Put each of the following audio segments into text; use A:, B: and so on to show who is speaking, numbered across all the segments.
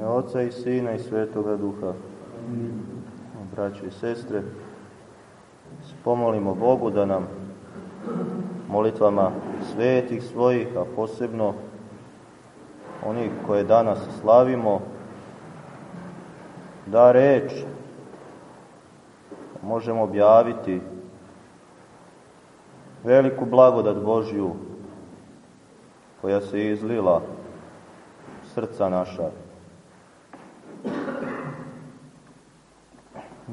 A: ime Oca i Sina i Svetoga Duha. Braće i sestre, pomolimo Bogu da nam molitvama svetih svojih, a posebno onih koje danas slavimo, da reč možemo objaviti veliku blagodat Božju koja se izlila srca naša.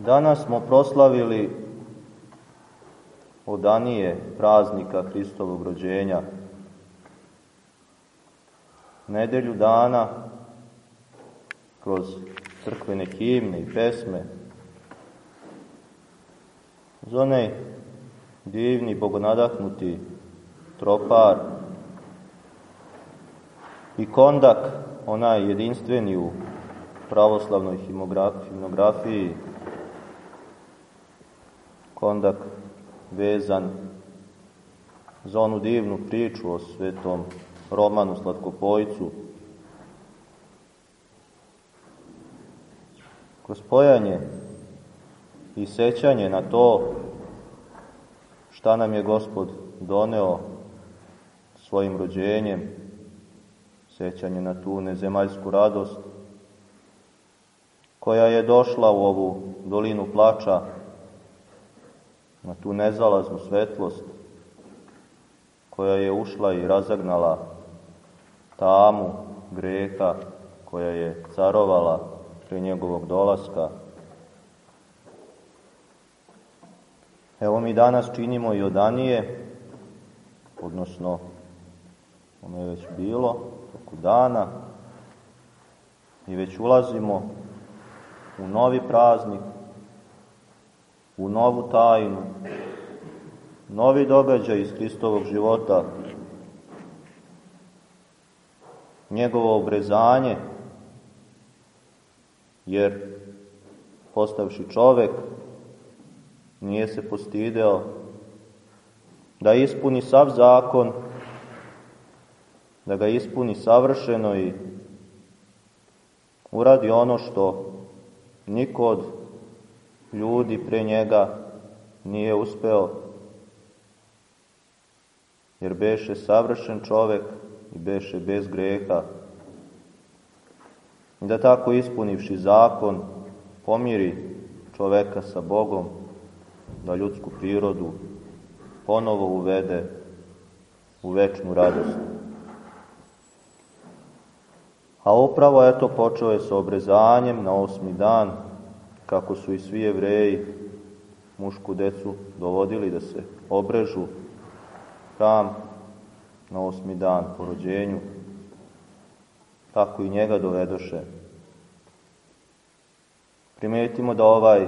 A: Danas smo proslavili odanije praznika Hristovog rođenja. Nedelju dana kroz crkvene himne i pesme uz onaj divni, bogonadahnuti tropar i kondak, onaj jedinstveni u pravoslavnoj himnografiji, kondak vezan za onu divnu priču o svetom Romanu Slatkopojcu. Kroz pojanje i sećanje na to šta nam je Gospod doneo svojim rođenjem, sećanje na tu nezemaljsku radost koja je došla u ovu dolinu plača, na tu nezalaznu svetlost koja je ušla i razagnala tamu greha koja je carovala pre njegovog dolaska. Evo mi danas činimo i odanije, odnosno ono je već bilo, toku dana, i već ulazimo u novi praznik, u novu tajnu, novi događaj iz Hristovog života, njegovo obrezanje, jer postavši čovek, nije se postideo da ispuni sav zakon, da ga ispuni savršeno i uradi ono što niko od ljudi pre njega nije uspeo, jer beše savršen čovek i beše bez greha. I da tako ispunivši zakon pomiri čoveka sa Bogom, da ljudsku prirodu ponovo uvede u večnu radost. A upravo eto počeo je sa obrezanjem na osmi dan, kako su i svi jevreji mušku decu dovodili da se obrežu hram na osmi dan po rođenju, tako i njega dovedoše. Primetimo da ovaj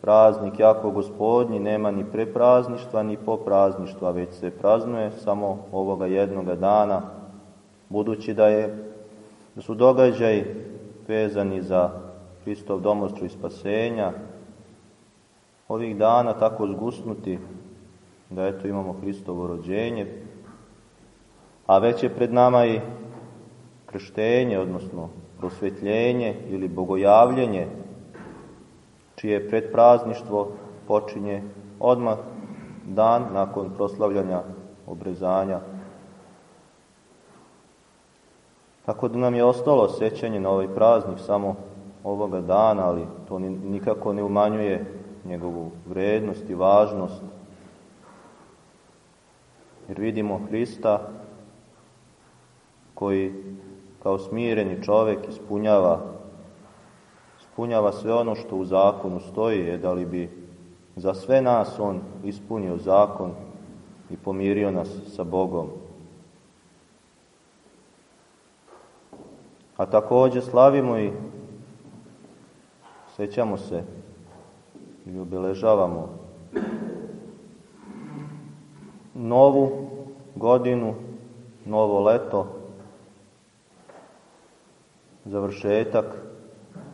A: praznik jako gospodnji nema ni pre prazništva ni po prazništva, već se praznuje samo ovoga jednoga dana, budući da, je, da su događaj vezani za Hristov i spasenja, ovih dana tako zgusnuti da eto imamo Hristovo rođenje, a već je pred nama i krštenje, odnosno prosvetljenje ili bogojavljenje, čije predprazništvo počinje odmah dan nakon proslavljanja obrezanja. Tako da nam je ostalo sećanje na ovaj praznik samo ovoga dana, ali to nikako ne umanjuje njegovu vrednost i važnost. Jer vidimo Hrista koji kao smireni čovek ispunjava ispunjava sve ono što u zakonu stoji, je da li bi za sve nas on ispunio zakon i pomirio nas sa Bogom. A takođe slavimo i sećamo se i obeležavamo novu godinu, novo leto, završetak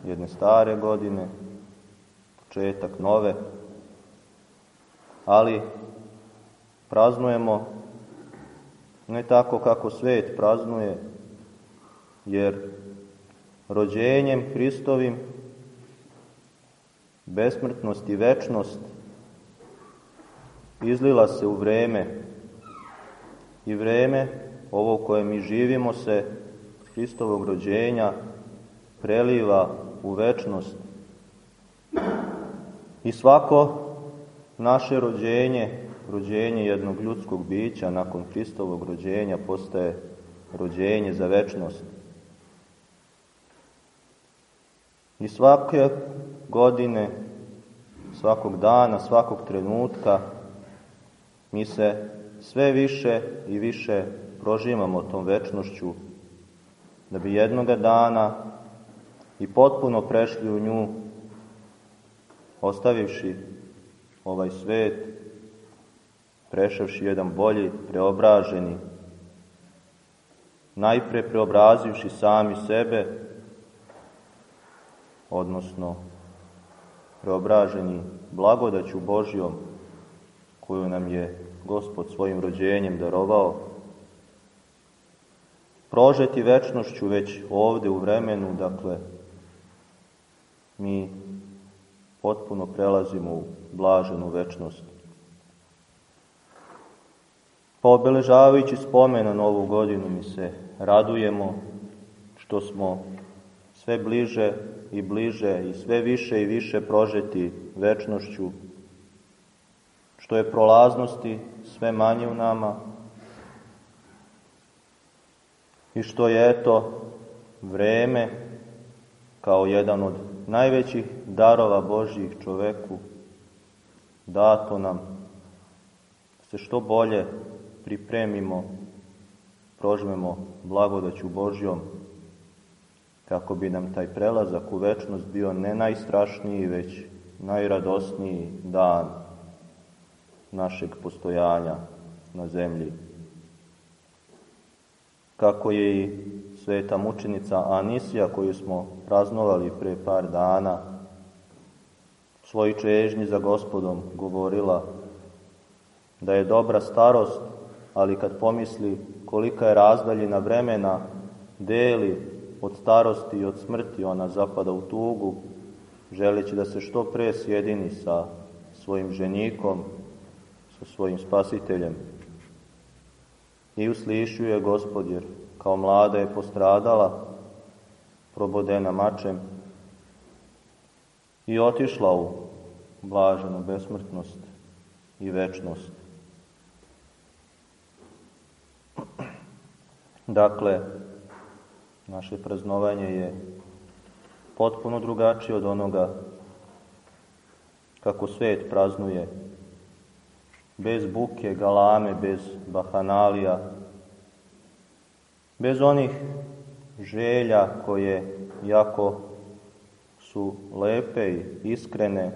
A: jedne stare godine, početak nove, ali praznujemo ne tako kako svet praznuje, jer rođenjem Hristovim, besmrtnost i večnost izlila se u vreme i vreme ovo koje mi živimo se Hristovog rođenja preliva u večnost. I svako naše rođenje, rođenje jednog ljudskog bića nakon Hristovog rođenja postaje rođenje za večnost. I svake godine, svakog dana, svakog trenutka mi se sve više i više prožimamo tom večnošću da bi jednoga dana i potpuno prešli u nju ostavivši ovaj svet, prešavši jedan bolji, preobraženi, najpre preobrazivši sami sebe, odnosno preobraženi blagodaću Božjom koju nam je Gospod svojim rođenjem darovao, prožeti večnošću već ovde u vremenu, dakle, mi potpuno prelazimo u blaženu večnost. Pa obeležavajući spomena na ovu godinu mi se radujemo što smo sve bliže i bliže i sve više i više prožeti večnošću, što je prolaznosti sve manje u nama i što je eto vreme kao jedan od najvećih darova Božjih čoveku dato nam se što bolje pripremimo, prožmemo blagodaću Božjom kako bi nam taj prelazak u večnost bio ne najstrašniji, već najradosniji dan našeg postojanja na zemlji. Kako je i sveta mučenica Anisija, koju smo praznovali pre par dana, svoj čežnji za gospodom govorila da je dobra starost, ali kad pomisli kolika je razdaljina vremena, deli od starosti i od smrti ona zapada u tugu, želeći da se što pre sjedini sa svojim ženikom, sa svojim spasiteljem. I uslišio je gospod, jer kao mlada je postradala, probodena mačem, i otišla u blaženu besmrtnost i večnost. Dakle, Naše praznovanje je potpuno drugačije od onoga kako svet praznuje, bez buke, galame, bez bahanalija, bez onih želja koje jako su lepe i iskrene,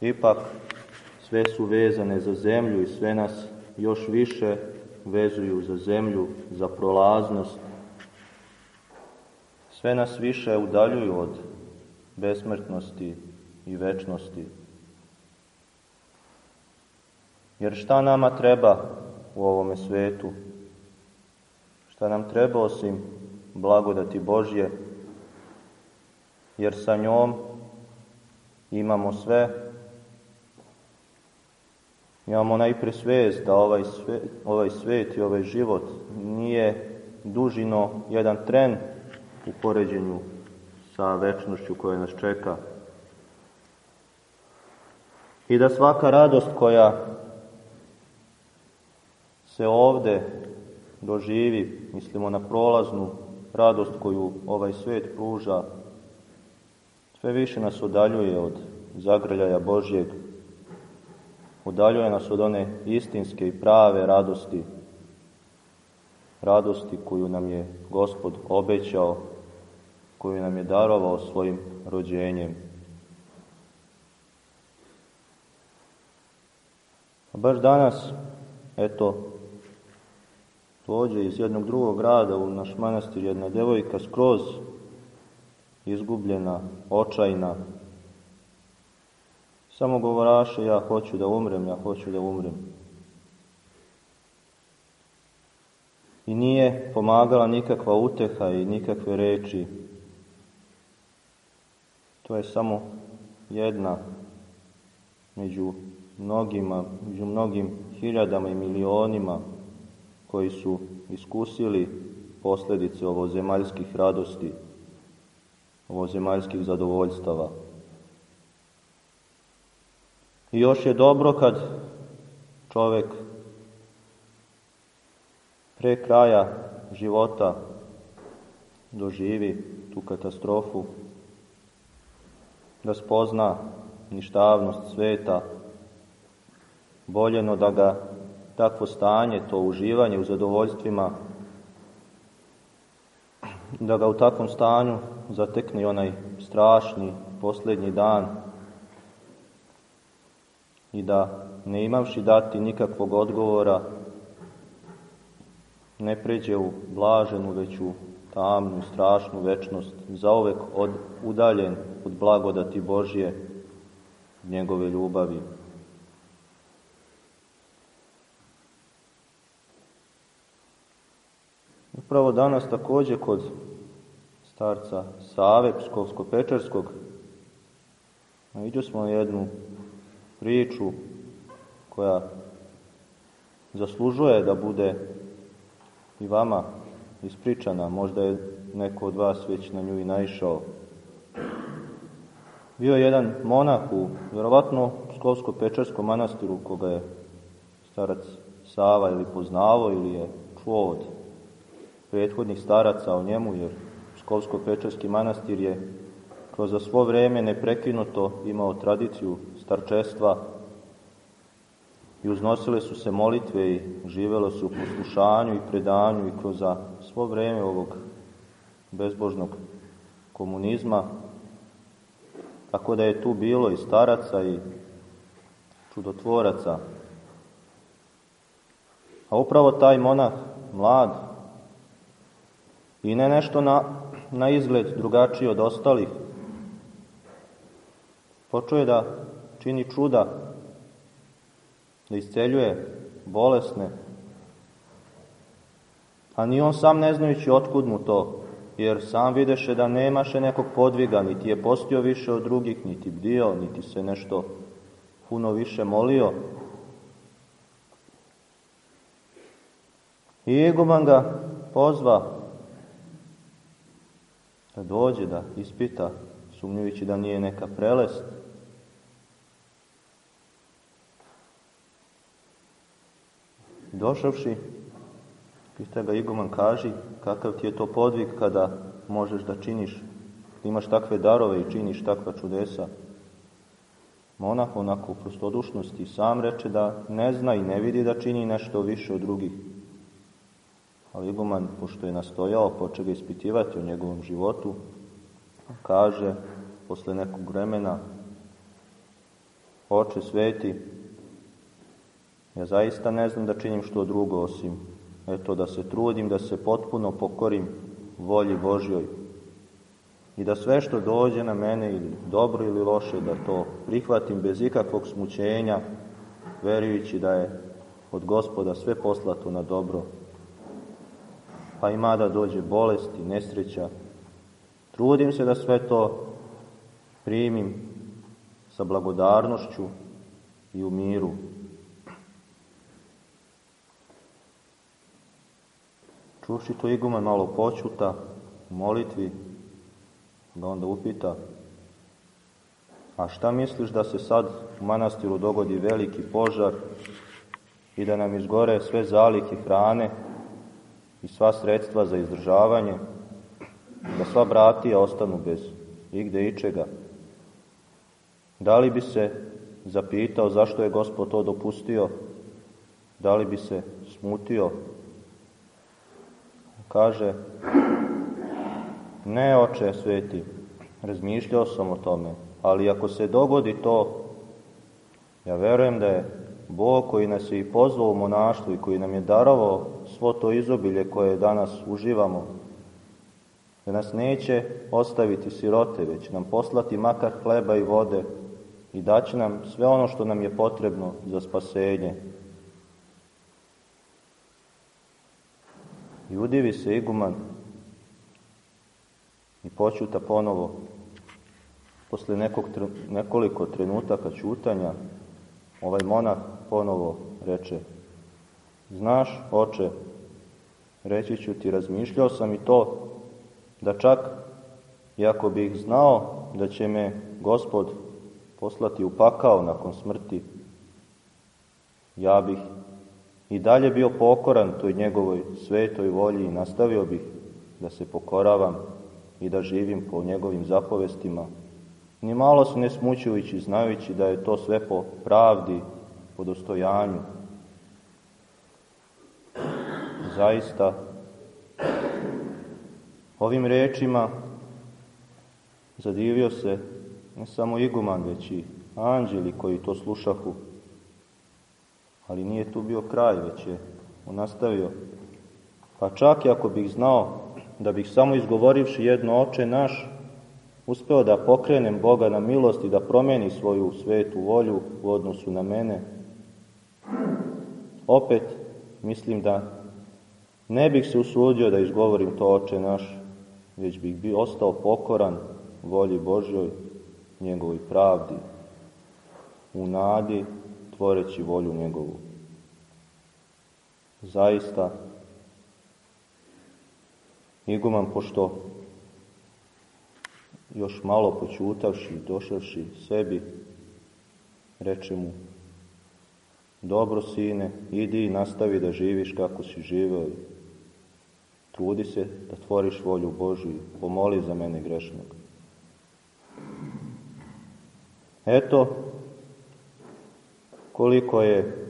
A: ipak sve su vezane za zemlju i sve nas još više vezuju za zemlju, za prolaznost, sve nas više udaljuju od besmrtnosti i večnosti. Jer šta nama treba u ovome svetu? Šta nam treba osim blagodati Božje? Jer sa njom imamo sve. Imamo najpre svest da ovaj svet, ovaj svet i ovaj život nije dužino jedan tren u poređenju sa večnošću koja nas čeka. I da svaka radost koja se ovde doživi, mislimo na prolaznu radost koju ovaj svet pruža, sve više nas udaljuje od zagrljaja Božjeg, udaljuje nas od one istinske i prave radosti, radosti koju nam je Gospod obećao koju nam je darovao svojim rođenjem. A baš danas, eto, dođe iz jednog drugog grada u naš manastir jedna devojka skroz izgubljena, očajna. Samo govoraše, ja hoću da umrem, ja hoću da umrem. I nije pomagala nikakva uteha i nikakve reči To je samo jedna među mnogima, među mnogim hiljadama i milionima koji su iskusili posljedice zemaljskih radosti, zemaljskih zadovoljstava. I još je dobro kad čovjek pre kraja života doživi tu katastrofu, da spozna ništavnost sveta, boljeno da ga takvo stanje, to uživanje u zadovoljstvima, da ga u takvom stanju zatekne onaj strašni posljednji dan i da ne imavši dati nikakvog odgovora ne pređe u blaženu, već u tamnu, strašnu večnost, zaovek od, udaljen od blagodati Božje, njegove ljubavi. Upravo danas također kod starca Save Pskovsko-Pečerskog vidio smo jednu priču koja zaslužuje da bude i vama ispričana. Možda je neko od vas već na nju i naišao. Bio je jedan monah u, vjerovatno, Pskovsko-Pečerskom manastiru koga je starac Sava ili poznavao ili je čuo od prethodnih staraca o njemu, jer Pskovsko-Pečerski manastir je kroz za svo vrijeme neprekinuto imao tradiciju starčestva i uznosile su se molitve i živelo se u poslušanju i predanju i kroz svo vrijeme ovog bezbožnog komunizma, tako da je tu bilo i staraca i čudotvoraca. A upravo taj monah, mlad, i ne nešto na, na izgled drugačiji od ostalih, počeo je da čini čuda, da isceljuje bolesne, a ni on sam ne znajući otkud mu to, jer sam videše da nemaše nekog podviga, niti je postio više od drugih, niti bdio, niti se nešto puno više molio. I Egoman ga pozva da dođe, da ispita, sumnjujući da nije neka prelest. Došavši, pita ga Iguman, kaži kakav ti je to podvig kada možeš da činiš, imaš takve darove i činiš takva čudesa. Monah onako u prostodušnosti sam reče da ne zna i ne vidi da čini nešto više od drugih. Ali Iguman, pošto je nastojao, poče ga ispitivati o njegovom životu, kaže, posle nekog vremena, oče sveti, ja zaista ne znam da činim što drugo osim eto da se trudim da se potpuno pokorim volji Božjoj i da sve što dođe na mene ili dobro ili loše da to prihvatim bez ikakvog smućenja verujući da je od gospoda sve poslato na dobro. Pa ima da dođe bolest i nesreća trudim se da sve to primim sa blagodarnošću i u miru Čuši to iguman malo počuta u molitvi, da onda upita a šta misliš da se sad u manastiru dogodi veliki požar i da nam izgore sve zalihe hrane i sva sredstva za izdržavanje, da sva bratija ostanu bez igde ičega. Da li bi se zapitao zašto je Gospod to dopustio? Da li bi se smutio Kaže, ne oče sveti, razmišljao sam o tome, ali ako se dogodi to, ja verujem da je Bog koji nas je i pozvao u monaštvo i koji nam je darovao svo to izobilje koje danas uživamo, da nas neće ostaviti sirote, već nam poslati makar hleba i vode i daće nam sve ono što nam je potrebno za spasenje. I udivi se iguman i počuta ponovo. Posle nekog, nekoliko trenutaka čutanja, ovaj monah ponovo reče, znaš, oče, reći ću ti, razmišljao sam i to, da čak, iako bih znao da će me gospod poslati u pakao nakon smrti, ja bih i dalje bio pokoran toj njegovoj svetoj volji i nastavio bih da se pokoravam i da živim po njegovim zapovestima, ni malo se ne smućujući znajući da je to sve po pravdi, po dostojanju. Zaista, ovim rečima zadivio se ne samo iguman, već i anđeli koji to slušahu. Ali nije tu bio kraj, već je on nastavio. Pa čak i ako bih znao da bih samo izgovorivši jedno oče naš, uspeo da pokrenem Boga na milost i da promeni svoju svetu volju u odnosu na mene, opet mislim da ne bih se usudio da izgovorim to oče naš, već bih bio ostao pokoran volji Božjoj, njegovoj pravdi, u nadi tvoreći volju njegovu. Zaista, iguman pošto još malo počutavši, došavši sebi, reče mu, dobro sine, idi i nastavi da živiš kako si živeo trudi se da tvoriš volju Božiju, pomoli za mene grešnog. Eto, koliko je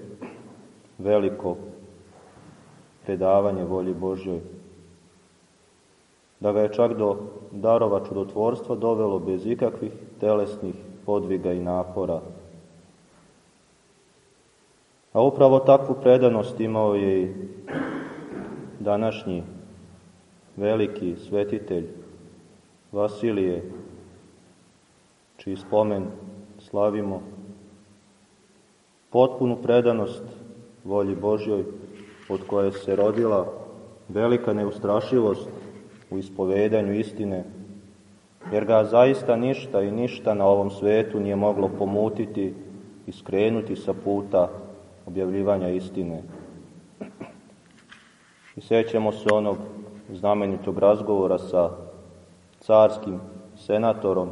A: veliko predavanje volji Božjoj, da ga je čak do darova čudotvorstva dovelo bez ikakvih telesnih podviga i napora. A upravo takvu predanost imao je i današnji veliki svetitelj Vasilije, čiji spomen slavimo, potpunu predanost volji Božjoj, od koje se rodila velika neustrašivost u ispovedanju istine, jer ga zaista ništa i ništa na ovom svetu nije moglo pomutiti i skrenuti sa puta objavljivanja istine. I sećamo se onog znamenitog razgovora sa carskim senatorom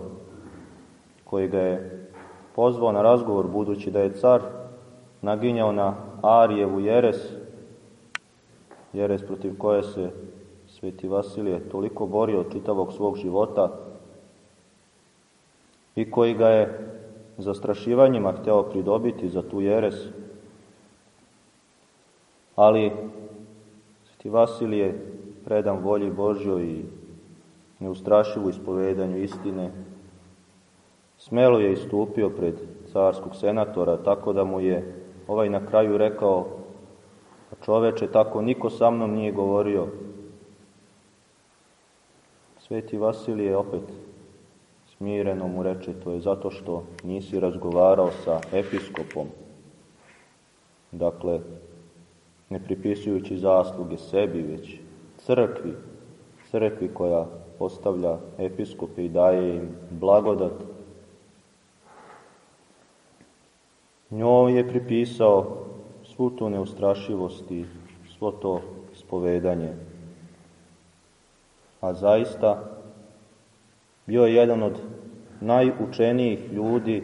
A: koji ga je pozvao na razgovor budući da je car naginjao na Arijevu jeres, jeres protiv koje se sveti Vasilije toliko borio od čitavog svog života i koji ga je zastrašivanjima hteo pridobiti za tu jeres. Ali sveti Vasilije predan volji Božjoj i neustrašivu ispovedanju istine, smelo je istupio pred carskog senatora, tako da mu je ovaj na kraju rekao, a čoveče, tako niko sa mnom nije govorio. Sveti Vasilije opet smireno mu reče, to je zato što nisi razgovarao sa episkopom. Dakle, ne pripisujući zasluge sebi, već crkvi, crkvi koja postavlja episkope i daje im blagodat. Njoj je pripisao svu tu neustrašivost i svo to spovedanje. A zaista bio je jedan od najučenijih ljudi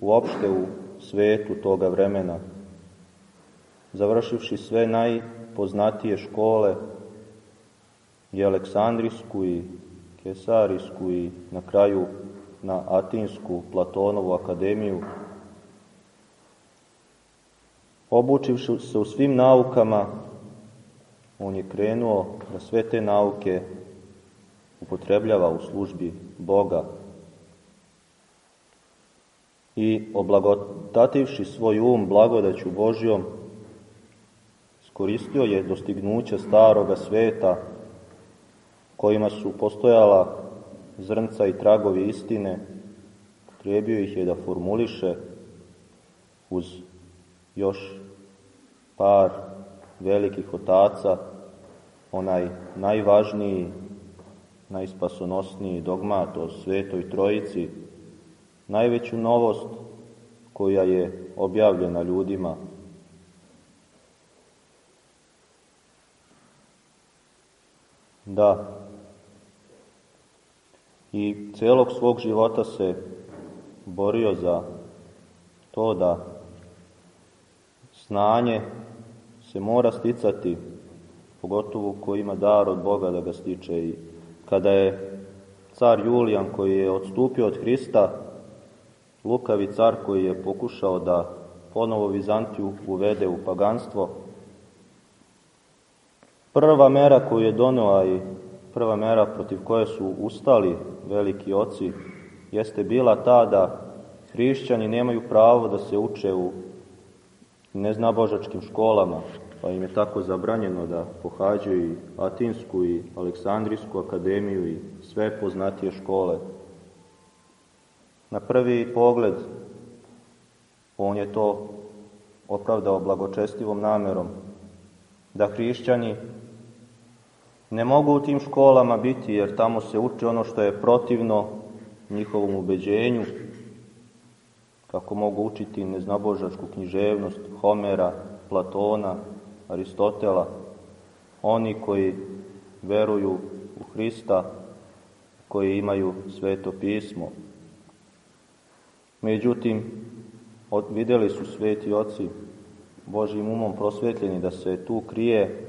A: uopšte u svetu toga vremena, završivši sve najpoznatije škole i Aleksandrijsku i Kesarijsku i na kraju na Atinsku Platonovu akademiju. Obučivši se u svim naukama, on je krenuo da sve te nauke upotrebljava u službi Boga. I oblagotativši svoj um blagodaću Božjom, skoristio je dostignuće staroga sveta kojima su postojala zrnca i tragovi istine, trebio ih je da formuliše uz još par velikih otaca, onaj najvažniji, najspasonosniji dogmat o svetoj trojici, najveću novost koja je objavljena ljudima. Da, i celog svog života se borio za to da znanje se mora sticati, pogotovo ko ima dar od Boga da ga stiče. I kada je car Julijan koji je odstupio od Hrista, lukavi car koji je pokušao da ponovo Vizantiju uvede u paganstvo, prva mera koju je donela i prva mera protiv koje su ustali veliki oci jeste bila ta da hrišćani nemaju pravo da se uče u neznabožačkim školama, pa im je tako zabranjeno da pohađaju i Atinsku i Aleksandrijsku akademiju i sve poznatije škole. Na prvi pogled on je to opravdao blagočestivom namerom da hrišćani ne mogu u tim školama biti jer tamo se uči ono što je protivno njihovom ubeđenju, kako mogu učiti neznabožačku književnost Homera, Platona, Aristotela, oni koji veruju u Hrista, koji imaju sveto pismo. Međutim, videli su sveti oci Božim umom prosvetljeni da se tu krije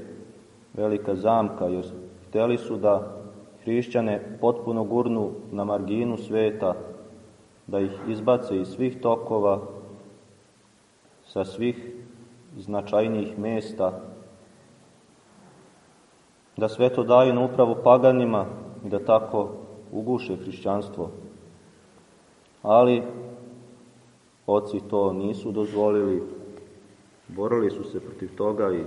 A: velika zamka, jer hteli su da hrišćane potpuno gurnu na marginu sveta, da ih izbace iz svih tokova, sa svih značajnijih mesta, da sve to daju na upravu paganima i da tako uguše hrišćanstvo. Ali oci to nisu dozvolili, borili su se protiv toga i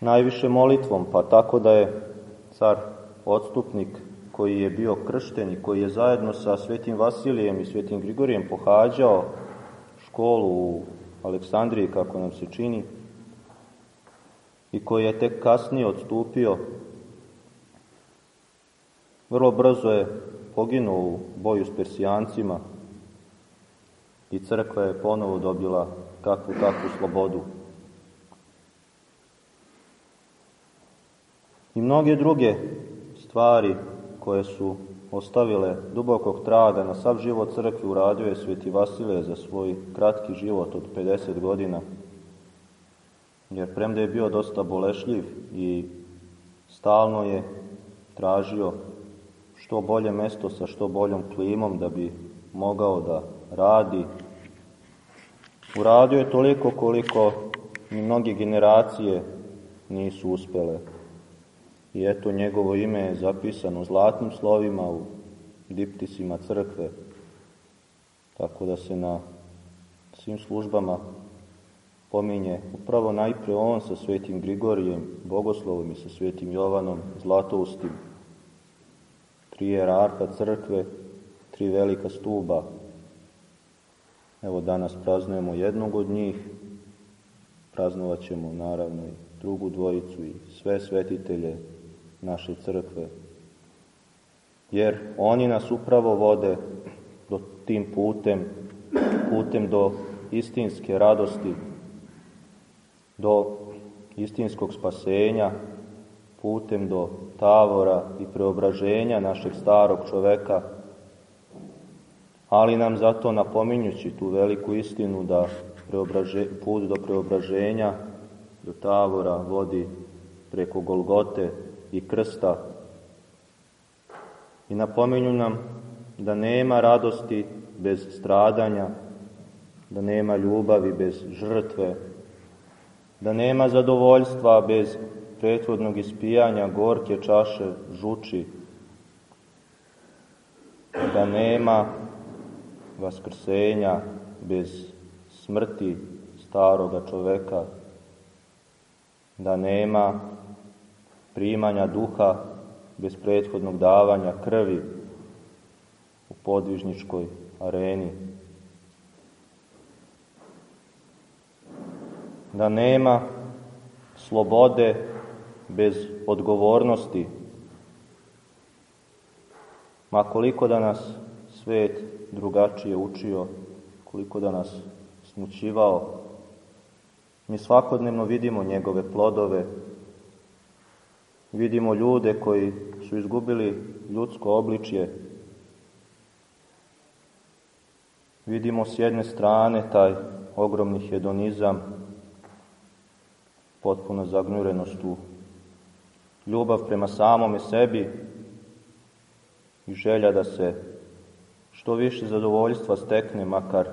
A: najviše molitvom, pa tako da je car odstupnik koji je bio kršten i koji je zajedno sa svetim Vasilijem i svetim Grigorijem pohađao školu u Aleksandriji, kako nam se čini, i koji je tek kasnije odstupio, vrlo brzo je poginuo u boju s Persijancima i crkva je ponovo dobila kakvu takvu slobodu. I mnoge druge stvari koje su ostavile dubokog traga na sav život crkvi uradio je Sveti Vasilije za svoj kratki život od 50 godina. Jer premda je bio dosta bolešljiv i stalno je tražio što bolje mesto sa što boljom klimom da bi mogao da radi. Uradio je toliko koliko ni mnoge generacije nisu uspele i eto njegovo ime je zapisano zlatnim slovima u diptisima crkve, tako da se na svim službama pominje upravo najpre on sa svetim Grigorijem, Bogoslovom i sa svetim Jovanom, Zlatoustim, tri jerarha crkve, tri velika stuba. Evo danas praznujemo jednog od njih, praznovat ćemo naravno i drugu dvojicu i sve svetitelje naše crkve. Jer oni nas upravo vode do tim putem, putem do istinske radosti, do istinskog spasenja, putem do tavora i preobraženja našeg starog čoveka, ali nam zato napominjući tu veliku istinu da preobraže, put do preobraženja, do tavora vodi preko Golgote, i krsta. I napominju nam da nema radosti bez stradanja, da nema ljubavi bez žrtve, da nema zadovoljstva bez prethodnog ispijanja gorke čaše žuči, da nema vaskrsenja bez smrti staroga čoveka, da nema primanja duha bez prethodnog davanja krvi u podvižničkoj areni. Da nema slobode bez odgovornosti. Ma koliko da nas svet drugačije učio, koliko da nas smućivao. Mi svakodnevno vidimo njegove plodove, vidimo ljude koji su izgubili ljudsko obličje, vidimo s jedne strane taj ogromni hedonizam, potpuno zagnjurenost u ljubav prema samome sebi i želja da se što više zadovoljstva stekne, makar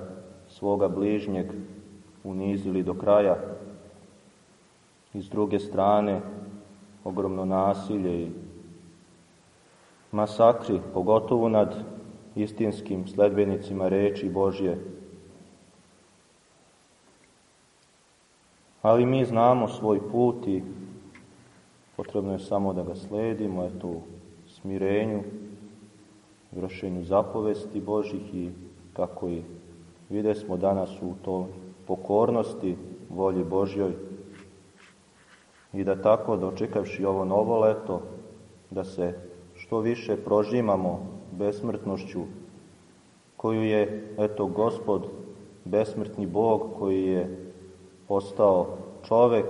A: svoga bližnjeg unizili do kraja. I s druge strane, ogromno nasilje i masakri, pogotovo nad istinskim sledbenicima reči Božje. Ali mi znamo svoj put i potrebno je samo da ga sledimo, eto, u smirenju, vršenju zapovesti Božih i kako i vide smo danas u to pokornosti volji Božjoj i da tako dočekavši ovo novo leto, da se što više prožimamo besmrtnošću koju je, eto, gospod, besmrtni Bog koji je postao čovek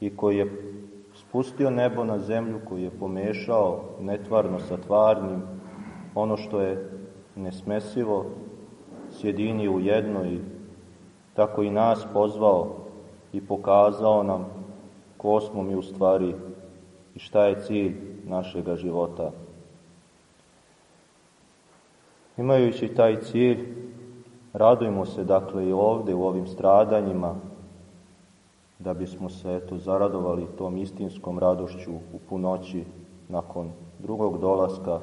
A: i koji je spustio nebo na zemlju, koji je pomešao netvarno sa tvarnim, ono što je nesmesivo, sjedinio u jedno i tako i nas pozvao i pokazao nam ko smo mi u stvari i šta je cilj našega života. Imajući taj cilj, radujemo se dakle i ovde u ovim stradanjima, da bismo se eto zaradovali tom istinskom radošću u punoći nakon drugog dolaska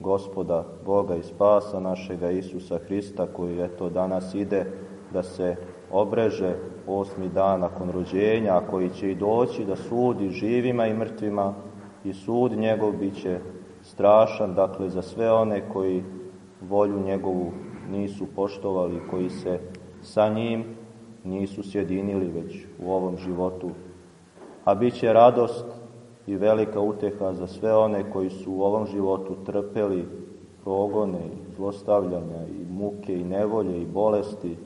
A: gospoda, Boga i spasa našega Isusa Hrista koji eto danas ide da se obreže osmi dan nakon rođenja, koji će i doći da sudi živima i mrtvima i sud njegov bit će strašan, dakle, za sve one koji volju njegovu nisu poštovali, koji se sa njim nisu sjedinili već u ovom životu. A bit će radost i velika uteha za sve one koji su u ovom životu trpeli progone i zlostavljanja i muke i nevolje i bolesti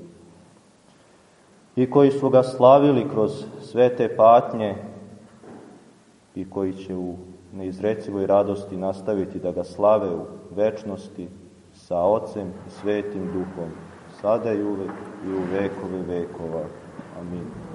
A: i koji su ga slavili kroz sve te patnje i koji će u neizrecivoj radosti nastaviti da ga slave u večnosti sa Ocem i Svetim Duhom, sada i uvek i u vekove vekova. Amin.